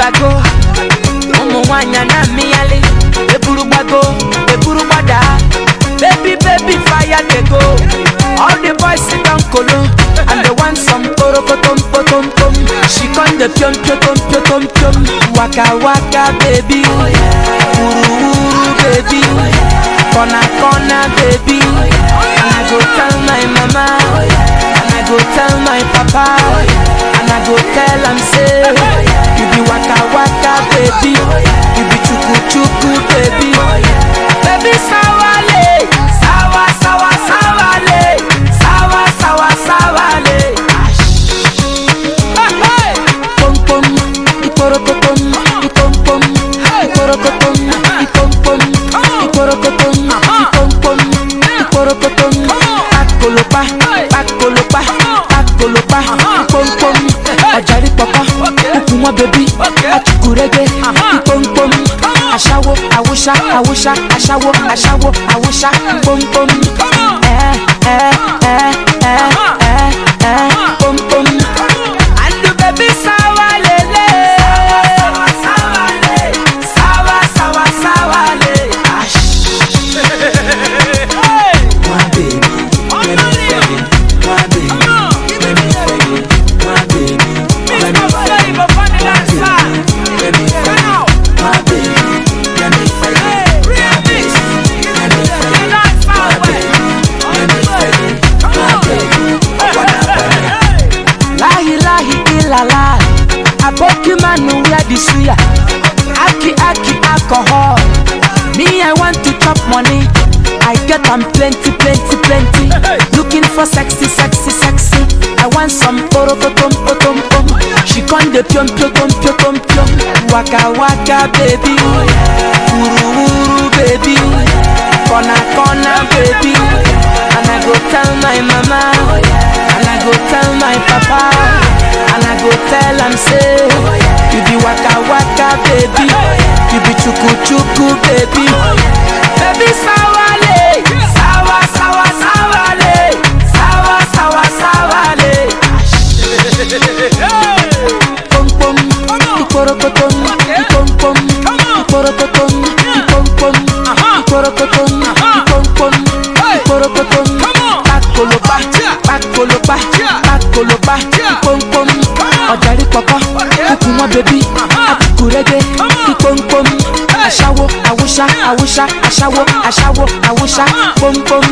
bago. Ụmụ wanya na mi ali. eburu bago, eburu gbada baby baby fire dey go. All the boys sit down kolo. And they want some kporokotom potom potom, tom she come dey piom piotom piotom piom waka waka baby. Uru, uru, baby. Kọna kọna baby. And i go tell my mama. bèbí àtúkùrẹ́gbẹ́ ìpọ́npọ́n aṣáwó àwòṣá àwòṣá aṣáwó àṣáwó àwòṣá ìpọ́npọ́n ẹ ẹ ẹ ẹ. Suya. Aki aki alcohol. Me I want to chop money. I get am plenty plenty plenty. Looking for sexy sexy sexy. I want some porokotom potom pom She con the pium pium pium pium pium Waka waka baby. Uru uru baby. Corner corner baby. And I go tell my mama. And I go tell my papa. And I go tell am say baby. You be chuku chuku baby. Baby sawale Sawa sawa sawale Sawa sawa sawale. Pom pom Iporokotom Ipom pom Iporokotom Ipom pom Iporokotom Ipom pom Iporokotom Pakolopa Pakolopa Pakolopa pom Kúkú Àtùkùrẹ́gbẹ́ Ipom pom Aṣáwo Àwòṣá Àwòṣá Aṣáwo Aṣáwo Àwòṣá Pom pom